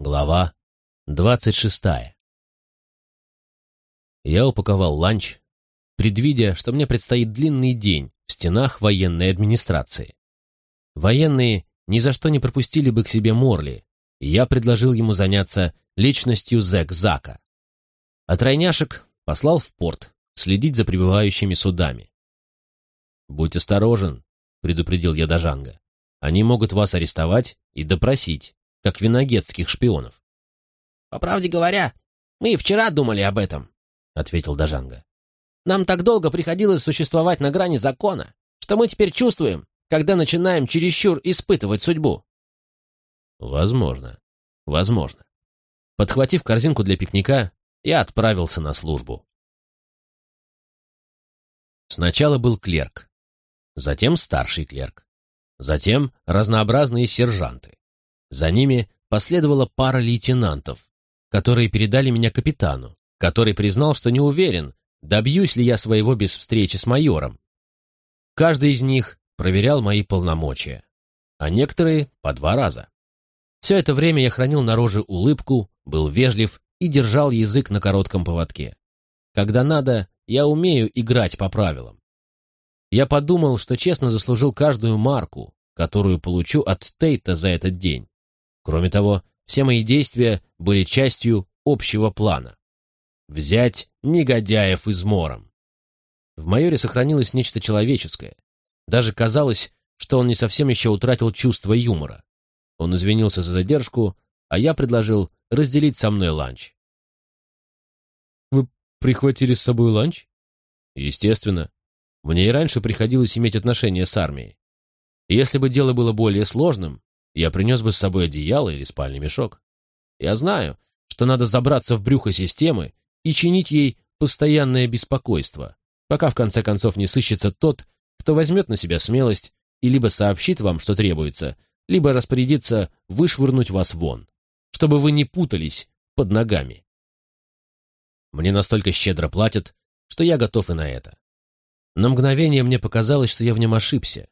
Глава двадцать шестая. Я упаковал ланч, предвидя, что мне предстоит длинный день в стенах военной администрации. Военные ни за что не пропустили бы к себе Морли, и я предложил ему заняться личностью Зэк Зака. А тройняшек послал в порт следить за прибывающими судами. «Будь осторожен», — предупредил я Дажанга. «Они могут вас арестовать и допросить, как виногетских шпионов. «По правде говоря, мы и вчера думали об этом», — ответил Дажанга. «Нам так долго приходилось существовать на грани закона, что мы теперь чувствуем, когда начинаем чересчур испытывать судьбу». «Возможно, возможно». Подхватив корзинку для пикника, я отправился на службу. Сначала был клерк, затем старший клерк, затем разнообразные сержанты. За ними последовала пара лейтенантов, которые передали меня капитану, который признал, что не уверен, добьюсь ли я своего без встречи с майором. Каждый из них проверял мои полномочия, а некоторые по два раза. Все это время я хранил на роже улыбку, был вежлив и держал язык на коротком поводке. Когда надо, я умею играть по правилам. Я подумал, что честно заслужил каждую марку, которую получу от Тейта за этот день. Кроме того, все мои действия были частью общего плана. Взять негодяев измором. В майоре сохранилось нечто человеческое. Даже казалось, что он не совсем еще утратил чувство юмора. Он извинился за задержку, а я предложил разделить со мной ланч. «Вы прихватили с собой ланч?» «Естественно. Мне и раньше приходилось иметь отношения с армией. Если бы дело было более сложным, я принес бы с собой одеяло или спальный мешок. Я знаю, что надо забраться в брюхо системы и чинить ей постоянное беспокойство, пока в конце концов не сыщется тот, кто возьмет на себя смелость и либо сообщит вам, что требуется, либо распорядится вышвырнуть вас вон, чтобы вы не путались под ногами. Мне настолько щедро платят, что я готов и на это. На мгновение мне показалось, что я в нем ошибся.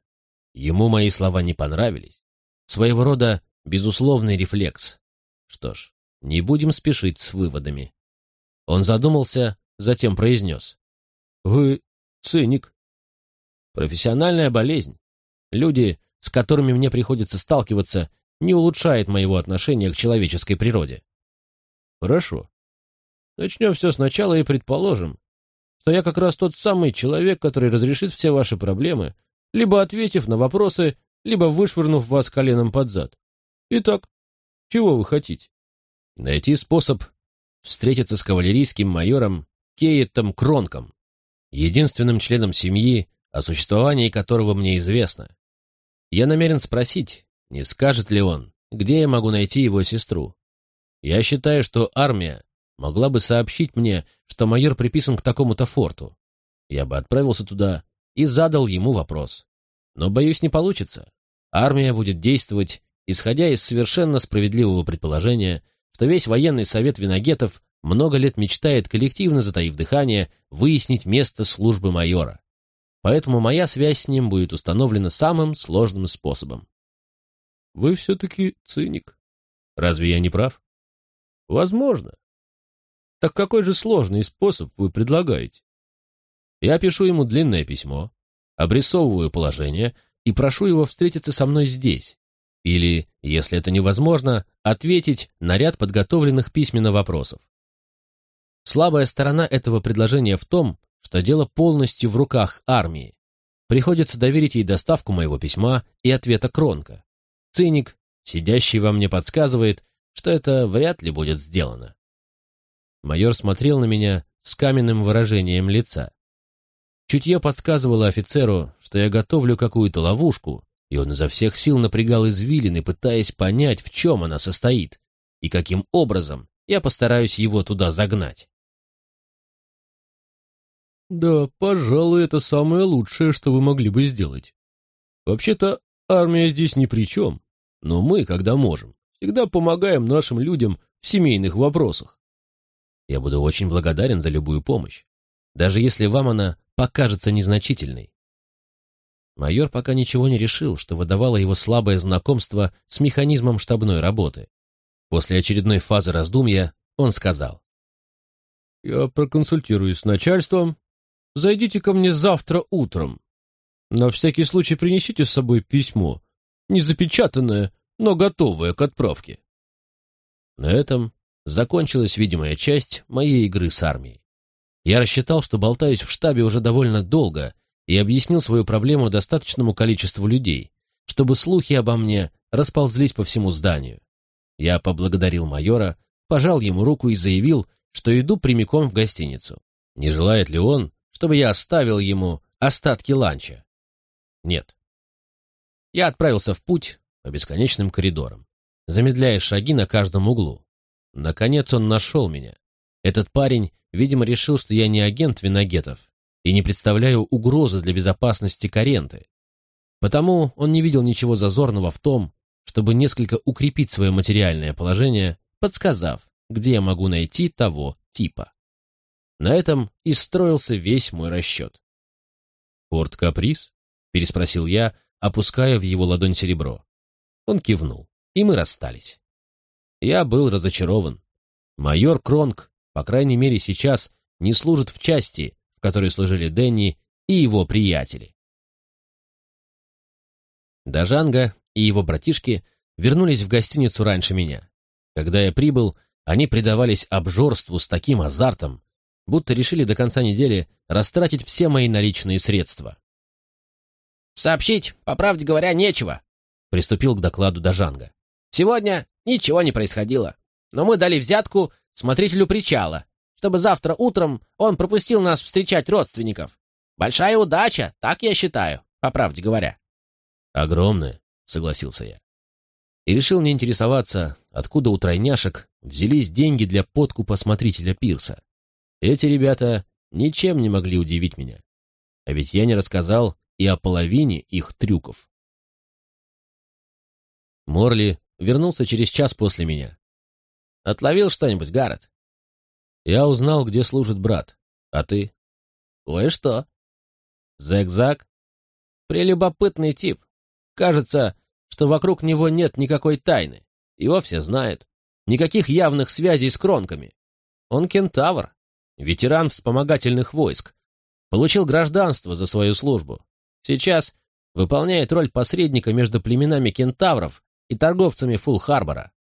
Ему мои слова не понравились, Своего рода безусловный рефлекс. Что ж, не будем спешить с выводами. Он задумался, затем произнес. «Вы циник». «Профессиональная болезнь. Люди, с которыми мне приходится сталкиваться, не улучшает моего отношения к человеческой природе». «Хорошо. Начнем все сначала и предположим, что я как раз тот самый человек, который разрешит все ваши проблемы, либо ответив на вопросы, либо вышвырнув вас коленом под зад. Итак, чего вы хотите? Найти способ встретиться с кавалерийским майором Кейтом Кронком, единственным членом семьи, о существовании которого мне известно. Я намерен спросить, не скажет ли он, где я могу найти его сестру. Я считаю, что армия могла бы сообщить мне, что майор приписан к такому-то форту. Я бы отправился туда и задал ему вопрос. Но, боюсь, не получится. Армия будет действовать, исходя из совершенно справедливого предположения, что весь военный совет виногетов много лет мечтает, коллективно затаив дыхание, выяснить место службы майора. Поэтому моя связь с ним будет установлена самым сложным способом. Вы все-таки циник. Разве я не прав? Возможно. Так какой же сложный способ вы предлагаете? Я пишу ему длинное письмо, обрисовываю положение и прошу его встретиться со мной здесь. Или, если это невозможно, ответить на ряд подготовленных письменно вопросов. Слабая сторона этого предложения в том, что дело полностью в руках армии. Приходится доверить ей доставку моего письма и ответа Кронка. Циник, сидящий во мне, подсказывает, что это вряд ли будет сделано. Майор смотрел на меня с каменным выражением лица. Чутье подсказывало офицеру, что я готовлю какую-то ловушку, и он изо всех сил напрягал извилины, пытаясь понять, в чем она состоит, и каким образом я постараюсь его туда загнать. «Да, пожалуй, это самое лучшее, что вы могли бы сделать. Вообще-то армия здесь ни при чем, но мы, когда можем, всегда помогаем нашим людям в семейных вопросах. Я буду очень благодарен за любую помощь, даже если вам она покажется незначительной. Майор пока ничего не решил, что выдавало его слабое знакомство с механизмом штабной работы. После очередной фазы раздумья он сказал. «Я проконсультируюсь с начальством. Зайдите ко мне завтра утром. На всякий случай принесите с собой письмо, не запечатанное, но готовое к отправке». На этом закончилась видимая часть моей игры с армией. Я рассчитал, что болтаюсь в штабе уже довольно долго и объяснил свою проблему достаточному количеству людей, чтобы слухи обо мне расползлись по всему зданию. Я поблагодарил майора, пожал ему руку и заявил, что иду прямиком в гостиницу. Не желает ли он, чтобы я оставил ему остатки ланча? Нет. Я отправился в путь по бесконечным коридорам, замедляя шаги на каждом углу. Наконец он нашел меня. Этот парень, видимо, решил, что я не агент виногетов и не представляю угрозы для безопасности Каренты. Потому он не видел ничего зазорного в том, чтобы несколько укрепить свое материальное положение, подсказав, где я могу найти того типа. На этом и строился весь мой расчет. «Порт Каприз?» — переспросил я, опуская в его ладонь серебро. Он кивнул, и мы расстались. Я был разочарован. Майор Кронг, по крайней мере сейчас, не служит в части, в которой служили Дэнни и его приятели. Дажанга и его братишки вернулись в гостиницу раньше меня. Когда я прибыл, они предавались обжорству с таким азартом, будто решили до конца недели растратить все мои наличные средства. «Сообщить, по правде говоря, нечего», — приступил к докладу Дажанга. «Сегодня ничего не происходило, но мы дали взятку смотрителю причала, чтобы завтра утром он пропустил нас встречать родственников. Большая удача, так я считаю, по правде говоря». «Огромная», — согласился я. И решил не интересоваться, откуда у тройняшек взялись деньги для подкупа смотрителя пирса. Эти ребята ничем не могли удивить меня. А ведь я не рассказал и о половине их трюков. Морли вернулся через час после меня. «Отловил что-нибудь, Гаррет?» «Я узнал, где служит брат. А ты?» «Кое-что». «Зэк-зак?» «Прелюбопытный тип. Кажется, что вокруг него нет никакой тайны. Его все знают. Никаких явных связей с кронками. Он кентавр, ветеран вспомогательных войск. Получил гражданство за свою службу. Сейчас выполняет роль посредника между племенами кентавров и торговцами Фулл-Харбора.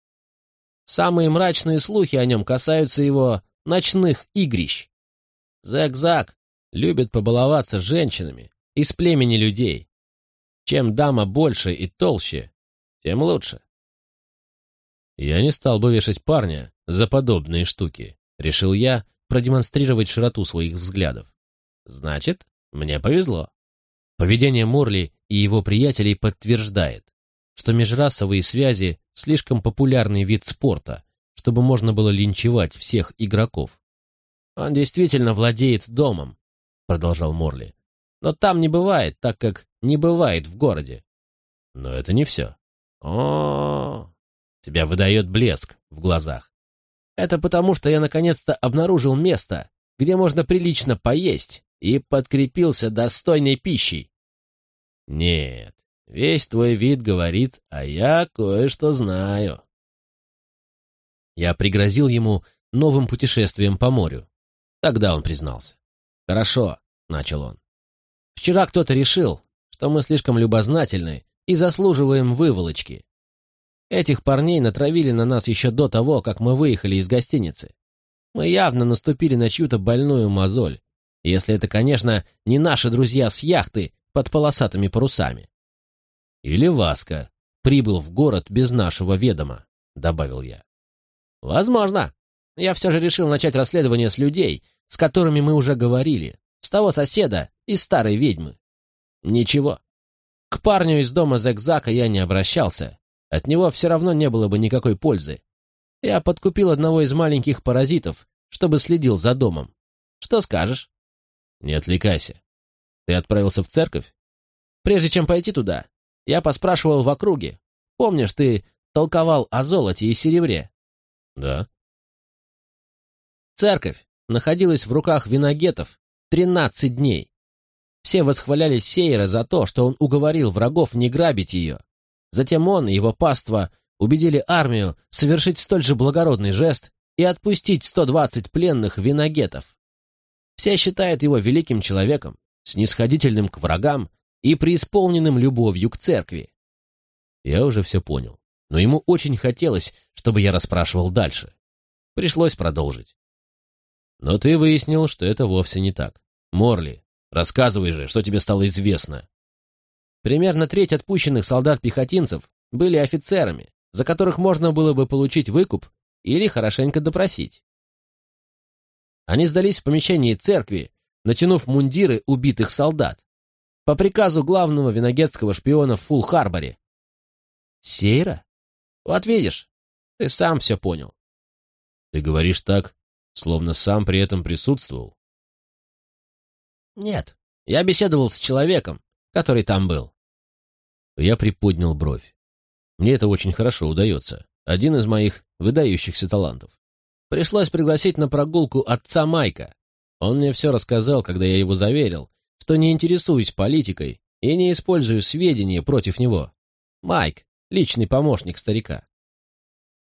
Самые мрачные слухи о нем касаются его ночных игрищ. Зэк-Зак любит побаловаться женщинами из племени людей. Чем дама больше и толще, тем лучше. Я не стал бы вешать парня за подобные штуки, решил я продемонстрировать широту своих взглядов. Значит, мне повезло. Поведение Морли и его приятелей подтверждает, что межрасовые связи – слишком популярный вид спорта, чтобы можно было линчевать всех игроков. «Он действительно владеет домом», — продолжал Морли. «Но там не бывает, так как не бывает в городе». «Но это не все». О, -о, -о, Тебя выдает блеск в глазах. Это потому, что я наконец-то обнаружил место, где можно прилично поесть и подкрепился достойной пищей. Нет, весь твой вид говорит, а я кое-что знаю. Я пригрозил ему новым путешествием по морю. Тогда он признался. «Хорошо», — начал он. «Вчера кто-то решил, что мы слишком любознательны и заслуживаем выволочки. Этих парней натравили на нас еще до того, как мы выехали из гостиницы. Мы явно наступили на чью-то больную мозоль, если это, конечно, не наши друзья с яхты под полосатыми парусами. Или Васка прибыл в город без нашего ведома, добавил я. Возможно. Я все же решил начать расследование с людей, с которыми мы уже говорили, с того соседа и старой ведьмы. Ничего. К парню из дома Зэкзака я не обращался, от него все равно не было бы никакой пользы. Я подкупил одного из маленьких паразитов, чтобы следил за домом. Что скажешь? Не отвлекайся. Ты отправился в церковь? Прежде чем пойти туда, я поспрашивал в округе. Помнишь, ты толковал о золоте и серебре? Да. Церковь находилась в руках виногетов тринадцать дней. Все восхваляли Сейра за то, что он уговорил врагов не грабить ее. Затем он и его паства убедили армию совершить столь же благородный жест и отпустить 120 пленных виногетов. Все считают его великим человеком, снисходительным к врагам и преисполненным любовью к церкви. Я уже все понял, но ему очень хотелось, чтобы я расспрашивал дальше. Пришлось продолжить. Но ты выяснил, что это вовсе не так. Морли, рассказывай же, что тебе стало известно. Примерно треть отпущенных солдат-пехотинцев были офицерами, за которых можно было бы получить выкуп или хорошенько допросить. Они сдались в помещении церкви, натянув мундиры убитых солдат, по приказу главного виногетского шпиона в Фулл-Харборе. Сейра? Вот видишь, ты сам все понял. Ты говоришь так, словно сам при этом присутствовал. Нет, я беседовал с человеком, который там был. Я приподнял бровь. Мне это очень хорошо удается. Один из моих выдающихся талантов. Пришлось пригласить на прогулку отца Майка. Он мне все рассказал, когда я его заверил, что не интересуюсь политикой и не использую сведения против него. Майк — личный помощник старика.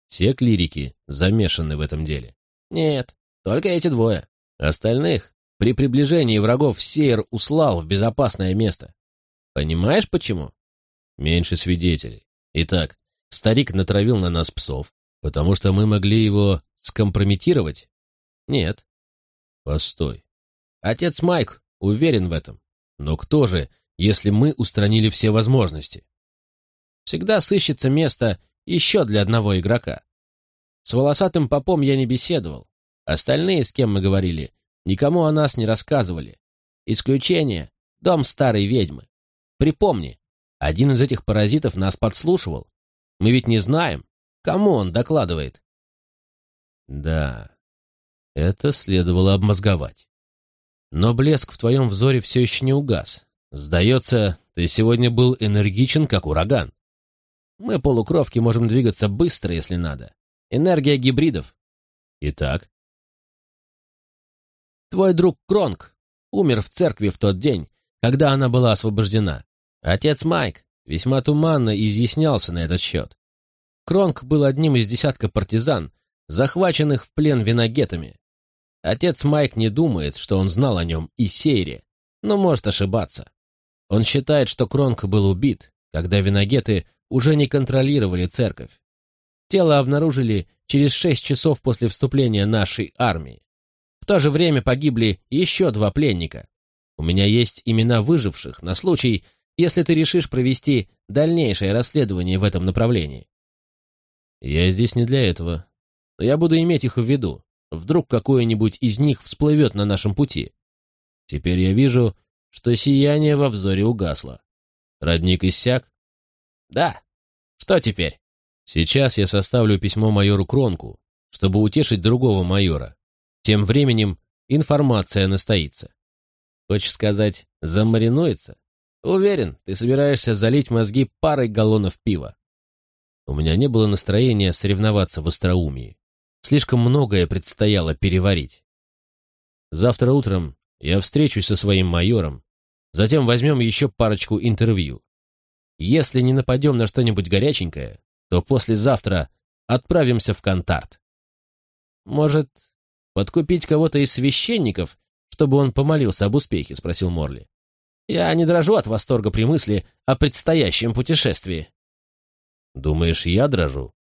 Все клирики замешаны в этом деле. Нет, только эти двое. Остальных при приближении врагов Сейр услал в безопасное место. Понимаешь, почему? Меньше свидетелей. Итак, старик натравил на нас псов, потому что мы могли его скомпрометировать? Нет. Постой. Отец Майк уверен в этом. Но кто же, если мы устранили все возможности? Всегда сыщется место еще для одного игрока. С волосатым попом я не беседовал. Остальные, с кем мы говорили, никому о нас не рассказывали. Исключение — дом старой ведьмы. Припомни, один из этих паразитов нас подслушивал. Мы ведь не знаем, кому он докладывает. Да, это следовало обмозговать. Но блеск в твоем взоре все еще не угас. Сдается, ты сегодня был энергичен, как ураган. Мы, полукровки, можем двигаться быстро, если надо. Энергия гибридов. Итак? Твой друг Кронг умер в церкви в тот день, когда она была освобождена. Отец Майк весьма туманно изъяснялся на этот счет. Кронг был одним из десятка партизан, захваченных в плен виногетами. Отец Майк не думает, что он знал о нем и Сейре, но может ошибаться. Он считает, что Кронг был убит, когда виногеты уже не контролировали церковь. Тело обнаружили через шесть часов после вступления нашей армии. В то же время погибли еще два пленника. У меня есть имена выживших на случай, если ты решишь провести дальнейшее расследование в этом направлении. Я здесь не для этого, но я буду иметь их в виду. Вдруг какое-нибудь из них всплывет на нашем пути. Теперь я вижу, что сияние во взоре угасло. Родник иссяк? Да. Что теперь? Сейчас я составлю письмо майору Кронку, чтобы утешить другого майора. Тем временем информация настоится. Хочешь сказать, замаринуется? Уверен, ты собираешься залить мозги парой галлонов пива. У меня не было настроения соревноваться в остроумии. Слишком многое предстояло переварить. Завтра утром я встречусь со своим майором, затем возьмем еще парочку интервью. Если не нападем на что-нибудь горяченькое, то послезавтра отправимся в Контарт. Может, подкупить кого-то из священников, чтобы он помолился об успехе?» — спросил Морли. Я не дрожу от восторга при мысли о предстоящем путешествии. Думаешь, я дрожу?